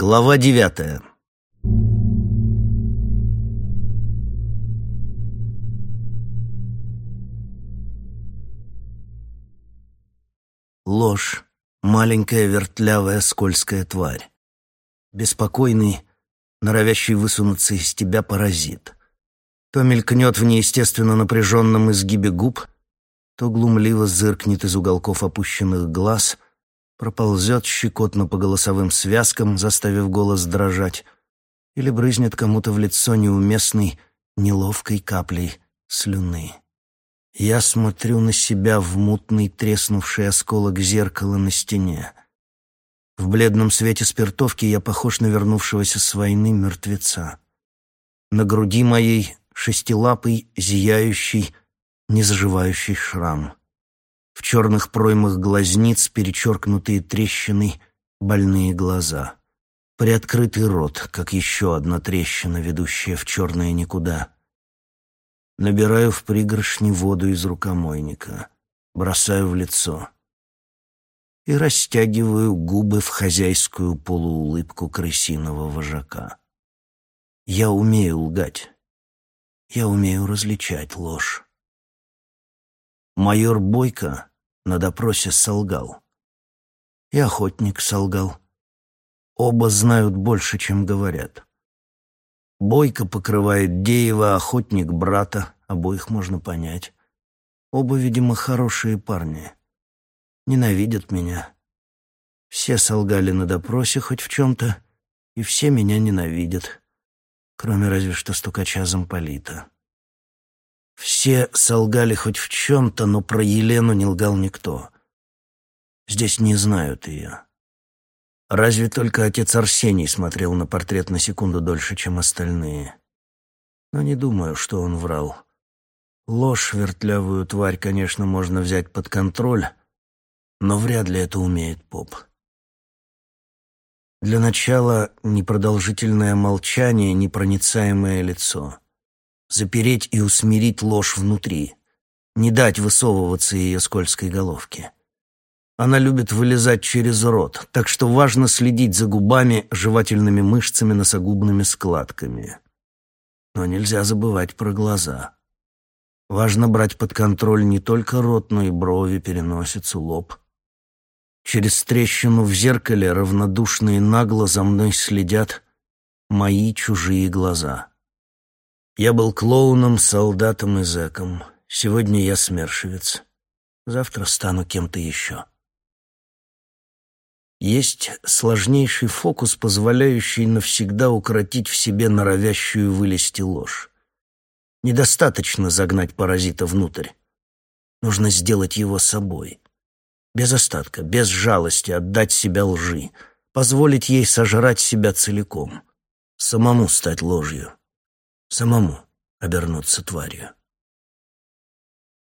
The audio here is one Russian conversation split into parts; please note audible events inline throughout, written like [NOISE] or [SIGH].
Глава девятая Ложь. Маленькая, вертлявая, скользкая тварь. Беспокойный, норовящий высунуться из тебя паразит. То мелькнет в неестественно напряженном изгибе губ, то глумливо зыркнет из уголков опущенных глаз, проползет щекотно по голосовым связкам, заставив голос дрожать, или брызнет кому-то в лицо неуместной, неловкой каплей слюны. Я смотрю на себя в мутный треснувший осколок зеркала на стене. В бледном свете спиртовки я похож на вернувшегося с войны мертвеца. На груди моей шестилапый, зияющий, незаживающий шрам. В черных проймах глазниц перечеркнутые трещиной больные глаза. Приоткрытый рот, как еще одна трещина, ведущая в черное никуда. Набираю в пригоршни воду из рукомойника, бросаю в лицо и растягиваю губы в хозяйскую полуулыбку крысиного вожака. Я умею лгать. Я умею различать ложь. Майор Бойко на допросе солгал. И охотник солгал. Оба знают больше, чем говорят. Бойко покрывает Деева, охотник брата, обоих можно понять. Оба, видимо, хорошие парни. Ненавидят меня. Все солгали на допросе хоть в чем-то, и все меня ненавидят, кроме разве что стукача замполита. Все солгали хоть в чем-то, но про Елену не лгал никто. Здесь не знают ее. Разве только отец Арсений смотрел на портрет на секунду дольше, чем остальные. Но не думаю, что он врал. Ложь, вертлявую тварь, конечно, можно взять под контроль, но вряд ли это умеет поп. Для начала непродолжительное молчание, непроницаемое лицо. Запереть и усмирить ложь внутри. Не дать высовываться ее скользкой головке. Она любит вылезать через рот, так что важно следить за губами, жевательными мышцами, носогубными складками. Но нельзя забывать про глаза. Важно брать под контроль не только рот, но и брови, переносицу, лоб. Через трещину в зеркале равнодушно и нагло за мной следят мои чужие глаза. Я был клоуном, солдатом и зэком. Сегодня я смершевец. Завтра стану кем-то еще. Есть сложнейший фокус, позволяющий навсегда укротить в себе норовящую вылезти ложь. Недостаточно загнать паразита внутрь. Нужно сделать его собой. Без остатка, без жалости отдать себя лжи, позволить ей сожрать себя целиком. Самому стать ложью. Самому обернуться тварью.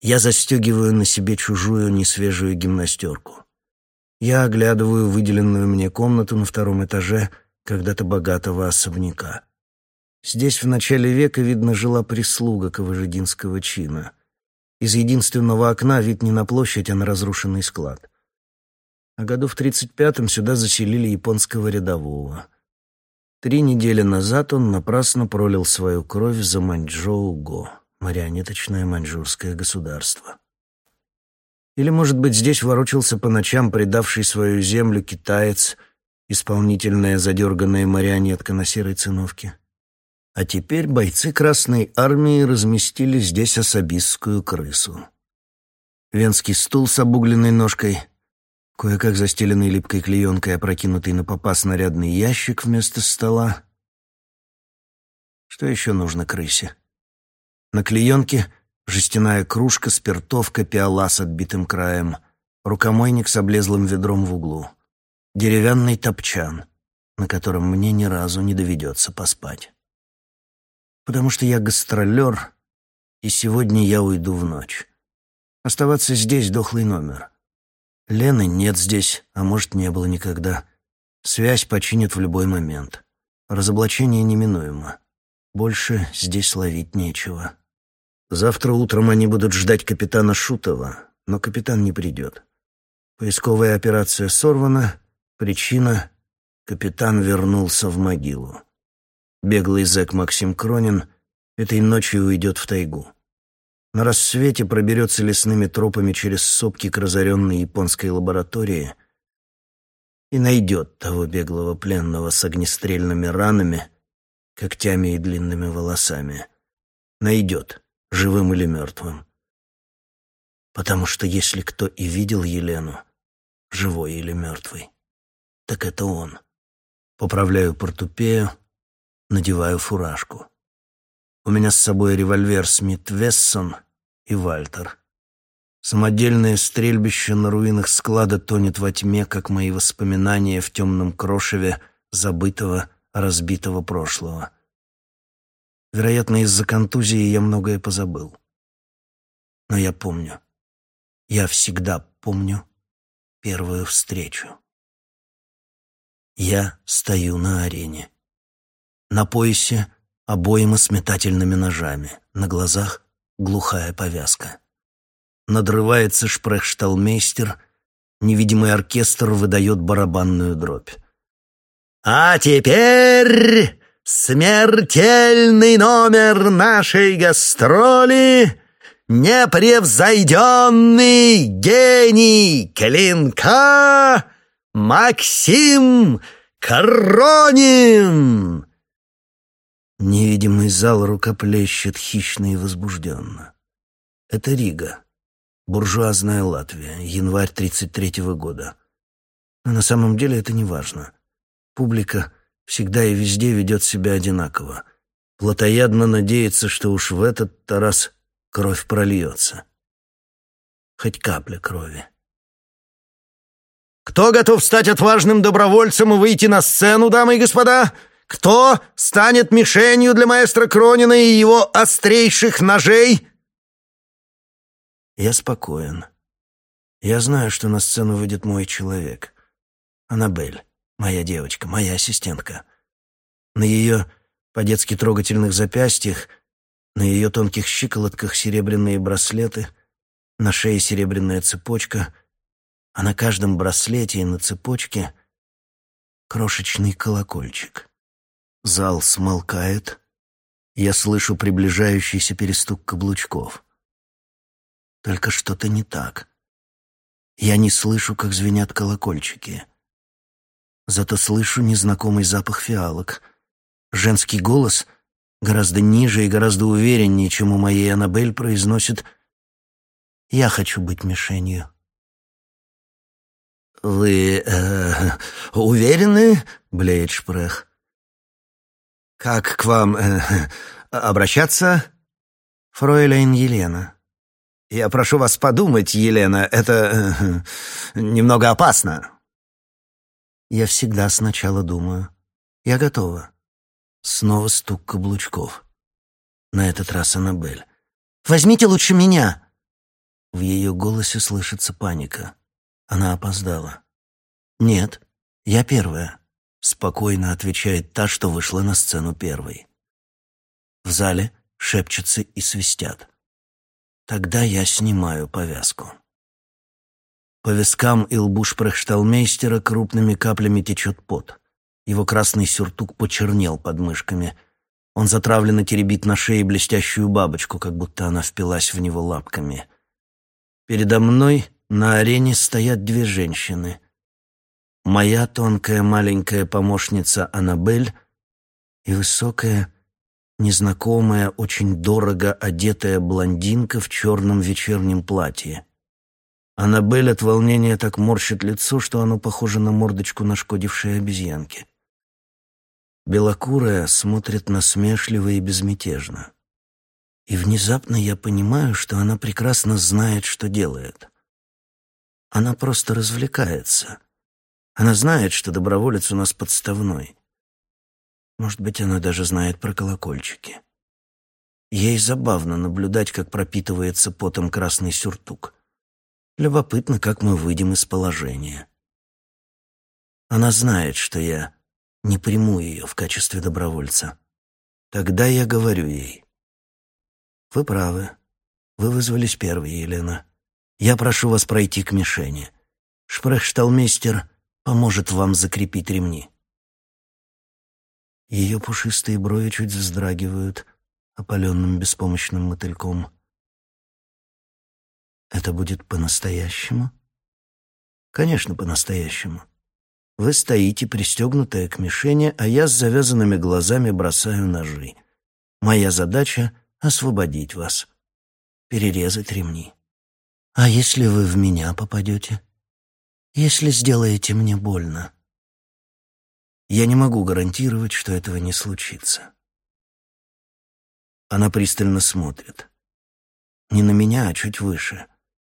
Я застегиваю на себе чужую несвежую гимнастерку. Я оглядываю выделенную мне комнату на втором этаже когда-то богатого особняка. Здесь в начале века, видно, жила прислуга Ковыжидинского чина. Из единственного окна вид не на площадь, а на разрушенный склад. А году в тридцать пятом сюда заселили японского рядового. Три недели назад он напрасно пролил свою кровь за Маньчжоу-Го, марионеточное маньчжурское государство. Или, может быть, здесь ворочался по ночам предавший свою землю китаец, исполнительная задерганная марионетка на серой циновке. А теперь бойцы Красной Армии разместили здесь особистскую крысу. Венский стул с обугленной ножкой, кое-как застеленный липкой клеенкой, опрокинутый на попа снарядный ящик вместо стола. Что еще нужно крысе? На клеенке Жестяная кружка, спиртовка, пиала с отбитым краем, рукомойник с облезлым ведром в углу, деревянный топчан, на котором мне ни разу не доведется поспать. Потому что я гастролер, и сегодня я уйду в ночь. Оставаться здесь — дохлый номер. Лены нет здесь, а может, не было никогда. Связь починит в любой момент. Разоблачение неминуемо. Больше здесь ловить нечего. Завтра утром они будут ждать капитана Шутова, но капитан не придет. Поисковая операция сорвана, причина Капитан вернулся в могилу. Беглый зэк Максим Кронин этой ночью уйдет в тайгу. На рассвете проберется лесными тропами через сопки к разоренной японской лаборатории и найдет того беглого пленного с огнестрельными ранами, когтями и длинными волосами. Найдет, живым или мертвым. Потому что если кто и видел Елену, живой или мертвый, так это он. Поправляю портупею, надеваю фуражку. У меня с собой револьвер Смит Вессон и Вальтер. Самодельное стрельбище на руинах склада тонет во тьме, как мои воспоминания в темном крошеве забытого, разбитого прошлого. Вероятно, из-за контузии я многое позабыл. Но я помню. Я всегда помню первую встречу. Я стою на арене. На поясе обойма с метательными ножами, на глазах глухая повязка. Надрывается шпрехшталмейстер, невидимый оркестр выдает барабанную дробь. «А теперь смертельный номер нашей гастроли непревзойденный гений клинка Максим Коронин!» Невидимый зал рукоплещет хищно и возбужденно. Это Рига, буржуазная Латвия, январь 33-го года. Но на самом деле это не важно. Публика всегда и везде ведет себя одинаково. Платоядно надеется, что уж в этот-то раз кровь прольется. Хоть капля крови. «Кто готов стать отважным добровольцем и выйти на сцену, дамы и господа? Кто станет мишенью для маэстро Кронина и его острейших ножей?» Я спокоен. Я знаю, что на сцену выйдет мой человек. Аннабель, моя девочка, моя ассистентка. На ее по-детски трогательных запястьях на ее тонких щиколотках серебряные браслеты, на шее серебряная цепочка, а на каждом браслете и на цепочке крошечный колокольчик. Зал смолкает. Я слышу приближающийся перестук каблучков. Только что-то не так. Я не слышу, как звенят колокольчики. Зато слышу незнакомый запах фиалок. Женский голос — гораздо ниже и гораздо увереннее, чем у моей Аннабель, произносит «Я хочу быть мишенью». «Вы э, уверены?» — блеет Шпрех. «Как к вам э, [LAUGHS] обращаться?» «Фройлейн Елена». «Я прошу вас подумать, Елена, это э, [LAUGHS] немного опасно». «Я всегда сначала думаю. Я готова». Снова стук каблучков. На этот раз Аннабель. «Возьмите лучше меня!» В ее голосе слышится паника. Она опоздала. «Нет, я первая», — спокойно отвечает та, что вышла на сцену первой. В зале шепчутся и свистят. Тогда я снимаю повязку. По вискам и лбу шпрехшталмейстера крупными каплями течет пот. Его красный сюртук почернел под мышками. Он затравленно теребит на шее блестящую бабочку, как будто она впилась в него лапками. Передо мной на арене стоят две женщины. Моя тонкая маленькая помощница Аннабель и высокая, незнакомая, очень дорого одетая блондинка в черном вечернем платье. Аннабель от волнения так морщит лицо, что оно похоже на мордочку нашкодившей обезьянки. Белокурая смотрит насмешливо и безмятежно. И внезапно я понимаю, что она прекрасно знает, что делает. Она просто развлекается. Она знает, что доброволец у нас подставной. Может быть, она даже знает про колокольчики. Ей забавно наблюдать, как пропитывается потом красный сюртук. Любопытно, как мы выйдем из положения. Она знает, что я не приму ее в качестве добровольца. Тогда я говорю ей. «Вы правы. Вы вызвались первой, Елена. Я прошу вас пройти к мишени. Шпрехшталмейстер поможет вам закрепить ремни». Ее пушистые брови чуть вздрагивают опаленным беспомощным мотыльком. Это будет по-настоящему? Конечно, по-настоящему. Вы стоите, пристегнутая к мишени, а я с завязанными глазами бросаю ножи. Моя задача — освободить вас, перерезать ремни. А если вы в меня попадете? Если сделаете мне больно? Я не могу гарантировать, что этого не случится. Она пристально смотрит. Не на меня, а чуть выше,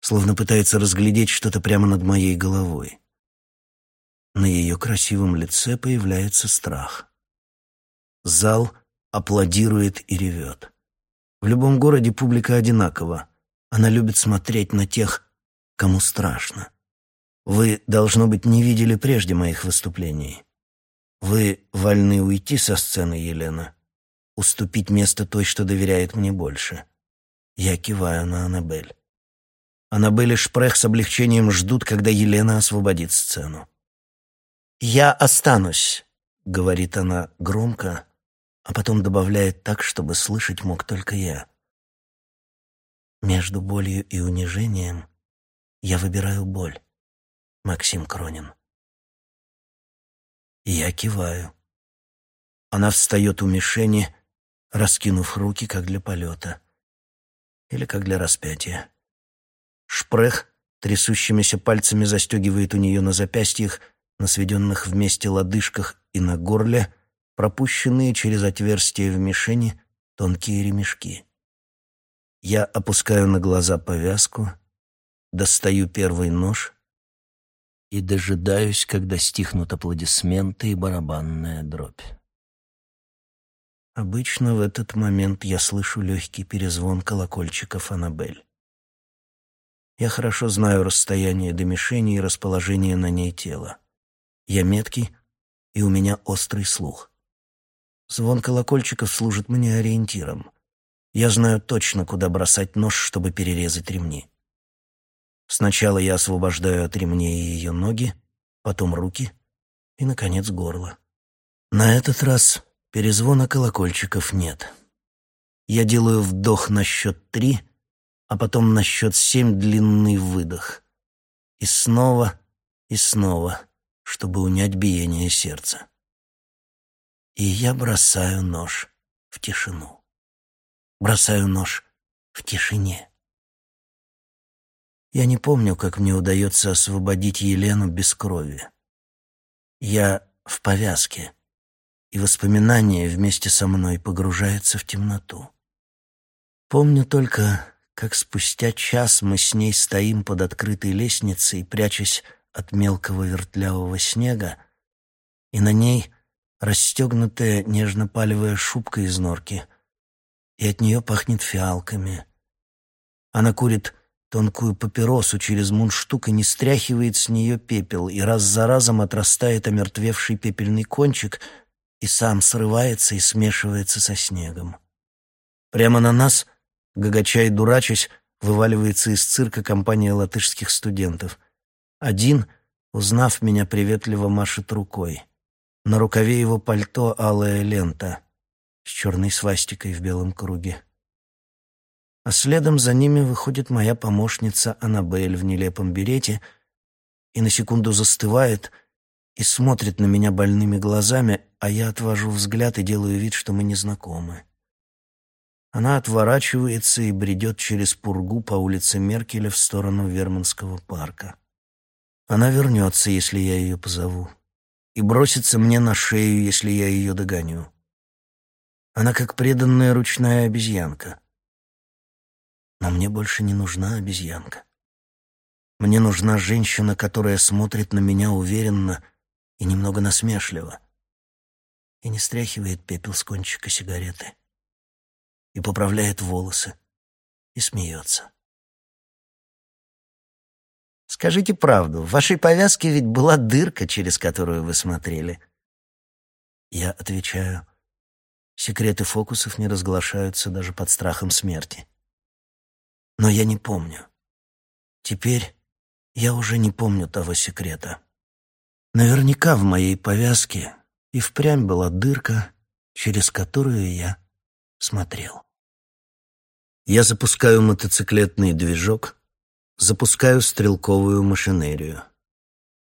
словно пытается разглядеть что-то прямо над моей головой. На ее красивом лице появляется страх. Зал аплодирует и ревет. В любом городе публика одинакова. Она любит смотреть на тех, кому страшно. Вы, должно быть, не видели прежде моих выступлений. Вы вольны уйти со сцены, Елена, уступить место той, что доверяет мне больше. Я киваю на Аннабель. Аннабель и Шпрех с облегчением ждут, когда Елена освободит сцену. «Я останусь», — говорит она громко, а потом добавляет так, чтобы слышать мог только я. «Между болью и унижением я выбираю боль, Максим Кронин». Я киваю. Она встает у мишени, раскинув руки, как для полета. Или как для распятия. Шпрех трясущимися пальцами застегивает у нее на запястьях, на сведенных вместе лодыжках и на горле, пропущенные через отверстие в мишени тонкие ремешки. Я опускаю на глаза повязку, достаю первый нож и дожидаюсь, когда стихнут аплодисменты и барабанная дробь. Обычно в этот момент я слышу легкий перезвон колокольчиков Аннабель. Я хорошо знаю расстояние до мишени и расположение на ней тела. Я меткий, и у меня острый слух. Звон колокольчиков служит мне ориентиром. Я знаю точно, куда бросать нож, чтобы перерезать ремни. Сначала я освобождаю от ремней ее ноги, потом руки и, наконец, горло. На этот раз перезвона колокольчиков нет. Я делаю вдох на счет три, а потом на счет семь длинный выдох. И снова, и снова, чтобы унять биение сердца. И я бросаю нож в тишину. Бросаю нож в тишине. Я не помню, как мне удается освободить Елену без крови. Я в повязке, и воспоминание вместе со мной погружается в темноту. Помню только, как спустя час мы с ней стоим под открытой лестницей, прячась от мелкого вертлявого снега, и на ней расстегнутая нежно-палевая шубка из норки, и от нее пахнет фиалками. Она курит тонкую папиросу через мундштук и не стряхивает с нее пепел, и раз за разом отрастает омертвевший пепельный кончик и сам срывается и смешивается со снегом. Прямо на нас, гагача и дурачась, вываливается из цирка компания латышских студентов. Один, узнав меня, приветливо машет рукой. На рукаве его пальто алая лента с черной свастикой в белом круге а следом за ними выходит моя помощница Аннабель в нелепом берете и на секунду застывает и смотрит на меня больными глазами, а я отвожу взгляд и делаю вид, что мы не знакомы. Она отворачивается и бредет через пургу по улице Меркеля в сторону Верманского парка. Она вернется, если я ее позову, и бросится мне на шею, если я ее догоню. Она как преданная ручная обезьянка — но мне больше не нужна обезьянка. Мне нужна женщина, которая смотрит на меня уверенно и немного насмешливо, и не стряхивает пепел с кончика сигареты, и поправляет волосы, и смеется. «Скажите правду, в вашей повязке ведь была дырка, через которую вы смотрели». Я отвечаю, секреты фокусов не разглашаются даже под страхом смерти. Но я не помню. Теперь я уже не помню того секрета. Наверняка в моей повязке и впрямь была дырка, через которую я смотрел. Я запускаю мотоциклетный движок, запускаю стрелковую машинерию.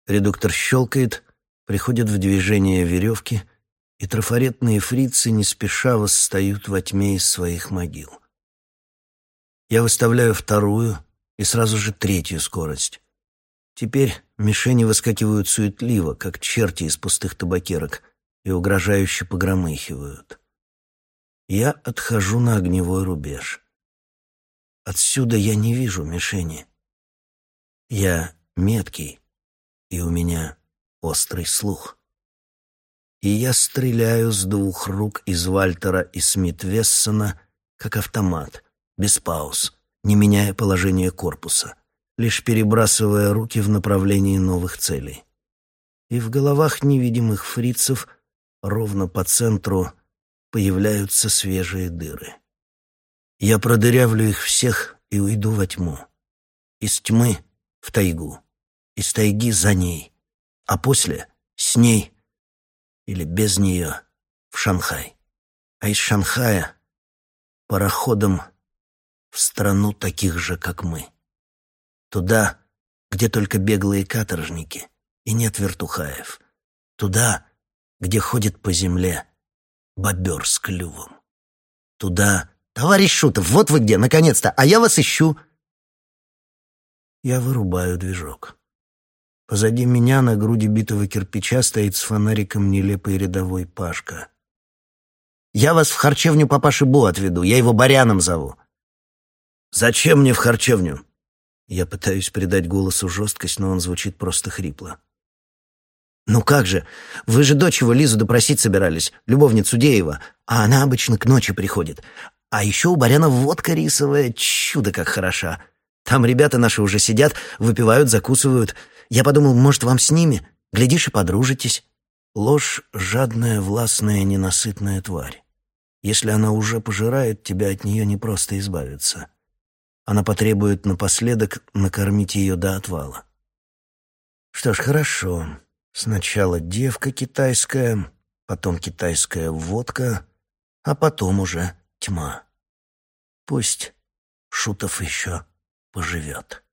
Редуктор щелкает, приходят в движение веревки, и трафаретные фрицы не спеша восстают во тьме из своих могил. Я выставляю вторую и сразу же третью скорость. Теперь мишени выскакивают суетливо, как черти из пустых табакерок, и угрожающе погромыхивают. Я отхожу на огневой рубеж. Отсюда я не вижу мишени. Я меткий, и у меня острый слух. И я стреляю с двух рук из Вальтера и Смит-Вессона, как автомат, без пауз, не меняя положение корпуса, лишь перебрасывая руки в направлении новых целей. И в головах невидимых фрицев ровно по центру появляются свежие дыры. Я продырявлю их всех и уйду во тьму. Из тьмы в тайгу, из тайги за ней, а после с ней или без нее в Шанхай, а из Шанхая пароходом в страну таких же, как мы. Туда, где только беглые каторжники и нет вертухаев. Туда, где ходит по земле бобер с клювом. Туда... «Товарищ Шутов, вот вы где, наконец-то! А я вас ищу!» Я вырубаю движок. Позади меня на груди битого кирпича стоит с фонариком нелепый рядовой Пашка. «Я вас в харчевню папаши Бу отведу, я его Баряном зову». «Зачем мне в харчевню?» Я пытаюсь придать голосу жесткость, но он звучит просто хрипло. «Ну как же? Вы же дочь его Лизу допросить собирались, любовницу Деева, а она обычно к ночи приходит. А еще у Баряна водка рисовая, чудо как хороша. Там ребята наши уже сидят, выпивают, закусывают. Я подумал, может, вам с ними? Глядишь и подружитесь». Ложь — жадная, властная, ненасытная тварь. Если она уже пожирает тебя, от нее не просто избавиться. Она потребует напоследок накормить ее до отвала. Что ж, хорошо. Сначала девка китайская, потом китайская водка, а потом уже тьма. Пусть Шутов еще поживет.